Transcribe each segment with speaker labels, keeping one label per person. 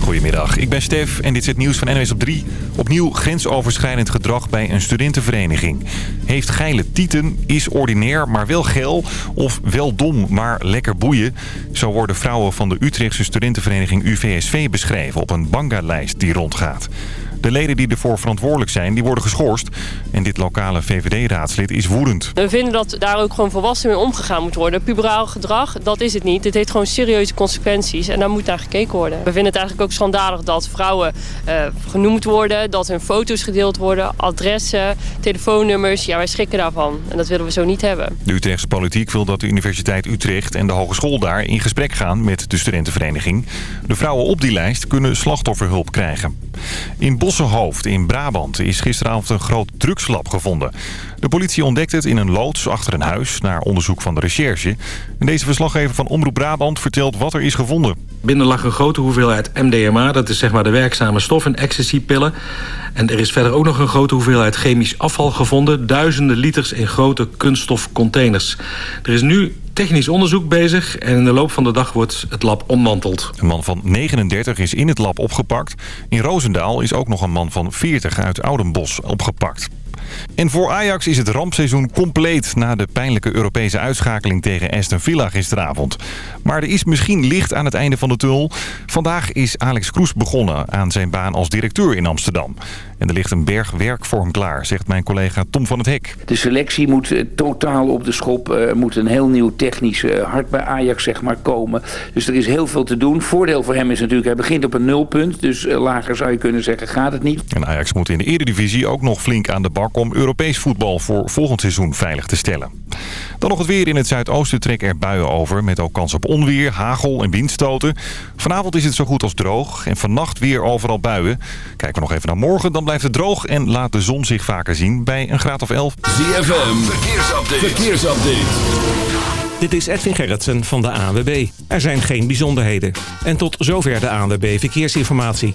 Speaker 1: Goedemiddag, ik ben Stef en dit is het nieuws van NWS op 3. Opnieuw grensoverschrijdend gedrag bij een studentenvereniging. Heeft geile tieten, is ordinair, maar wel geil. Of wel dom, maar lekker boeien. Zo worden vrouwen van de Utrechtse studentenvereniging UVSV beschreven... op een banga-lijst die rondgaat. De leden die ervoor verantwoordelijk zijn, die worden geschorst. En dit lokale VVD-raadslid is woedend.
Speaker 2: We vinden dat daar ook gewoon volwassen mee omgegaan moet worden. Puberaal gedrag, dat is het niet. Het heeft gewoon serieuze consequenties en daar moet naar gekeken worden. We vinden het eigenlijk ook schandalig dat vrouwen uh, genoemd worden... dat hun foto's gedeeld worden, adressen, telefoonnummers. Ja, wij schrikken daarvan en dat willen we zo niet hebben.
Speaker 1: De Utrechtse politiek wil dat de Universiteit Utrecht en de hogeschool daar... in gesprek gaan met de studentenvereniging. De vrouwen op die lijst kunnen slachtofferhulp krijgen. In Bossenhoofd in Brabant is gisteravond een groot drugslab gevonden. De politie ontdekte het in een loods achter een huis naar onderzoek van de recherche. Deze verslaggever van Omroep Brabant vertelt wat er is gevonden.
Speaker 3: Binnen lag een grote hoeveelheid MDMA, dat is zeg maar de werkzame stof en ecstasypillen. En er is verder ook nog een grote hoeveelheid chemisch afval gevonden. Duizenden liters in grote kunststofcontainers. Er is nu technisch onderzoek bezig en in de loop van de dag wordt het lab ontmanteld.
Speaker 1: Een man van 39 is in het lab opgepakt. In Roosendaal is ook nog een man van 40 uit Oudenbos opgepakt. En voor Ajax is het rampseizoen compleet na de pijnlijke Europese uitschakeling tegen Aston Villa gisteravond. Maar er is misschien licht aan het einde van de tunnel. Vandaag is Alex Kroes begonnen aan zijn baan als directeur in Amsterdam. En er ligt een berg werk voor hem klaar, zegt mijn collega Tom van het Hek.
Speaker 4: De selectie moet eh, totaal op de schop. Er moet een heel nieuw technisch eh, hart bij Ajax zeg maar, komen. Dus er is heel veel te doen. Voordeel voor hem is natuurlijk, hij begint op een nulpunt. Dus eh, lager zou je kunnen zeggen, gaat het niet.
Speaker 1: En Ajax moet in de Eredivisie ook nog flink aan de bak om Europees voetbal voor volgend seizoen veilig te stellen. Dan nog het weer in het zuidoosten trekken er buien over met ook kans op onweer, hagel en windstoten. Vanavond is het zo goed als droog en vannacht weer overal buien. Kijken we nog even naar morgen, dan blijft het droog en laat de zon zich vaker zien bij een graad of 11. ZFM, verkeersupdate. verkeersupdate.
Speaker 5: Dit is Edwin Gerritsen van de ANWB. Er zijn geen bijzonderheden. En tot zover de ANWB Verkeersinformatie.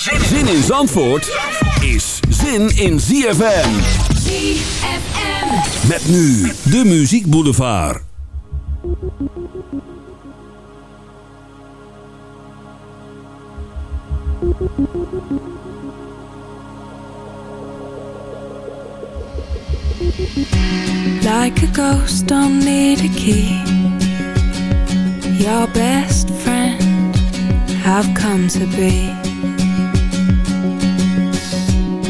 Speaker 1: Zin in Zandvoort is zin in ZFM.
Speaker 6: ZFM.
Speaker 1: Met nu de Muziek Boulevard.
Speaker 7: Like a ghost, don't need a key. Your best friend, have come to be.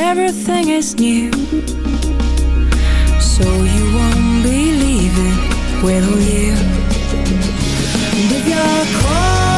Speaker 8: everything is new So you won't believe it, will you? And if you're cold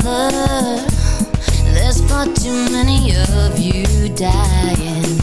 Speaker 9: brother. There's far too many of you dying.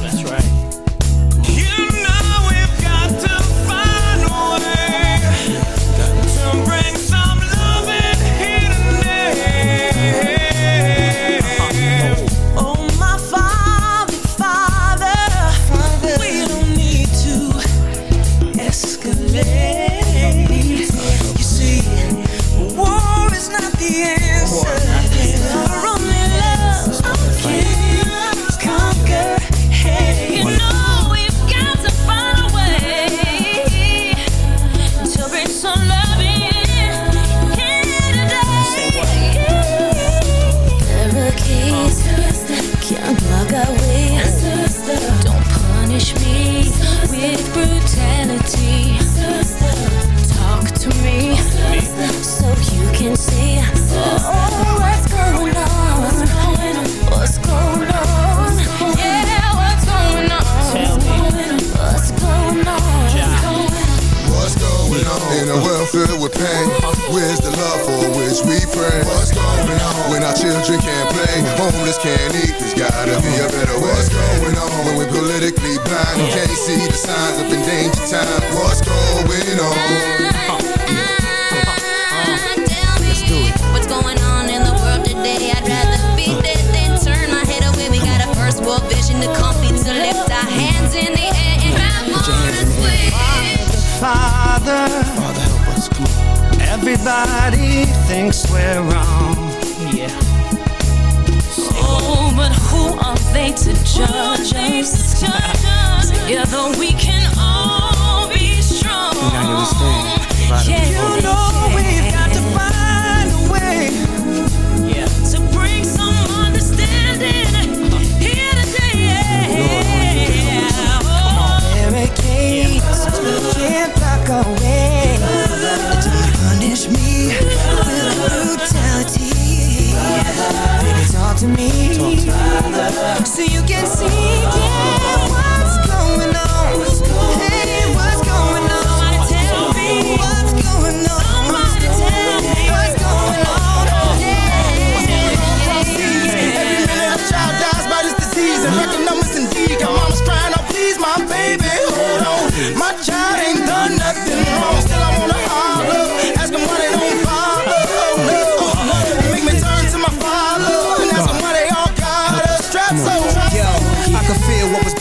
Speaker 9: Together we can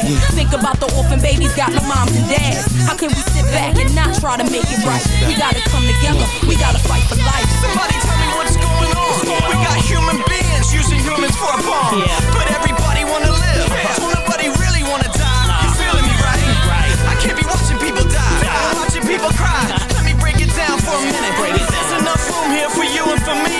Speaker 10: Think about the orphan babies got no moms and dads. How can we sit back and not try to make it right? We gotta come together. We gotta fight for life.
Speaker 11: Somebody tell me what's going on. We got human beings using humans for a bomb But everybody wanna live. So nobody really wanna die. You feeling me, right? I can't be watching people die. Watching people cry. Let me break it down for a minute. There's enough room here for you and for me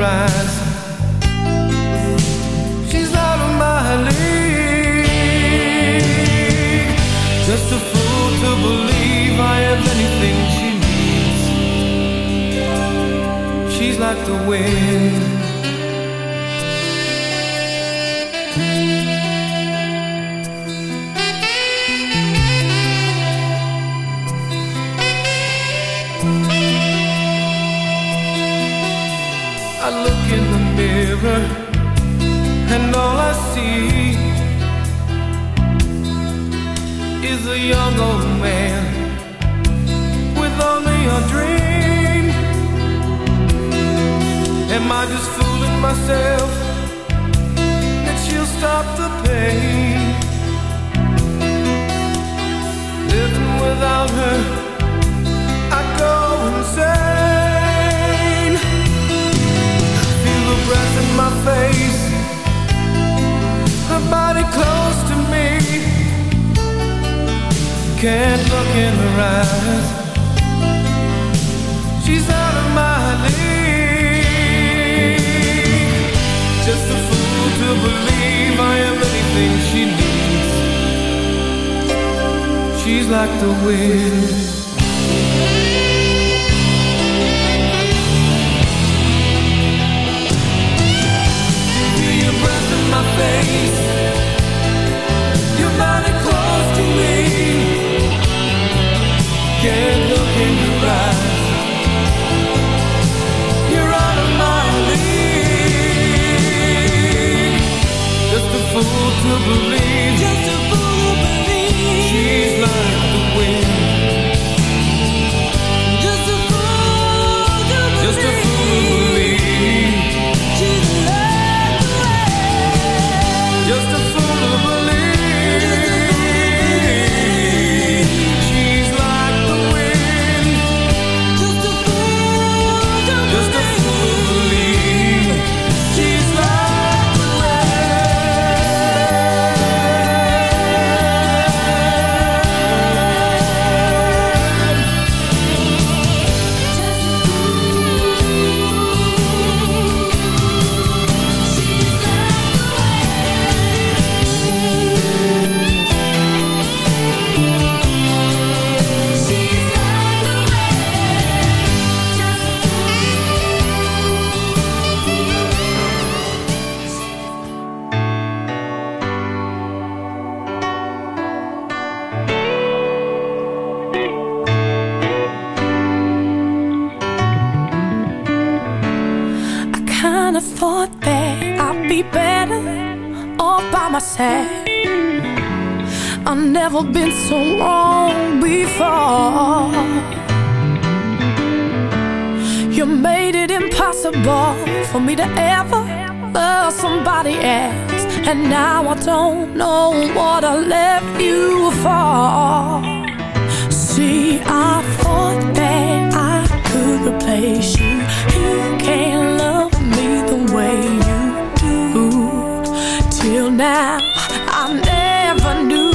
Speaker 8: rise.
Speaker 12: She's not of my league. Just a fool to believe I have anything she needs. She's like the wind. I
Speaker 13: never knew,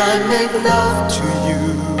Speaker 13: I
Speaker 14: make love to you,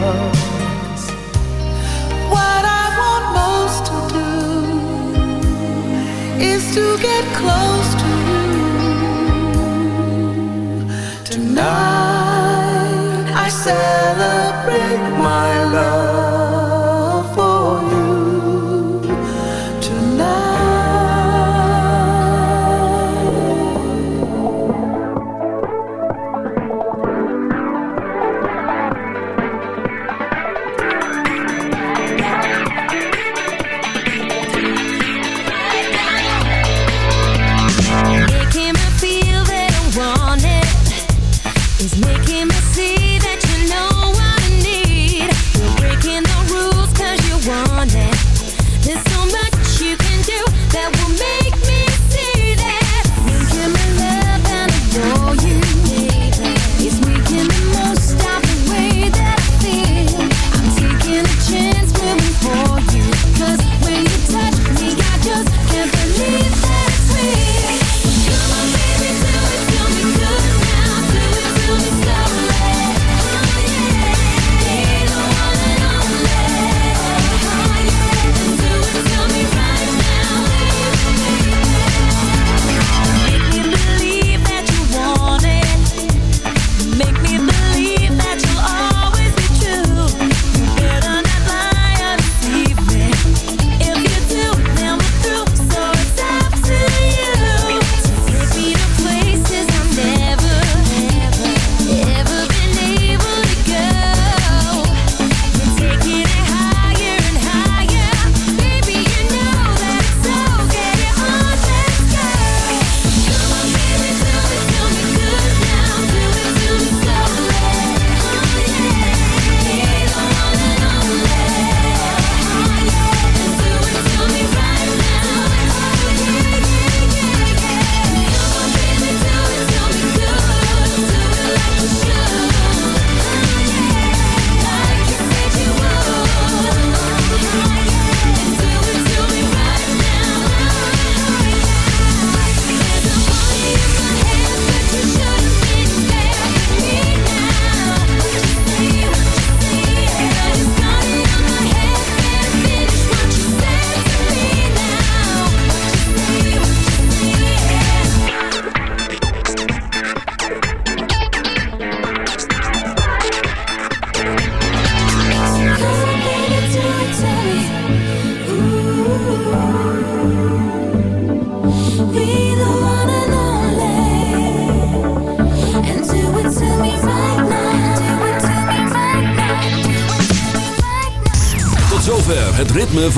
Speaker 12: love.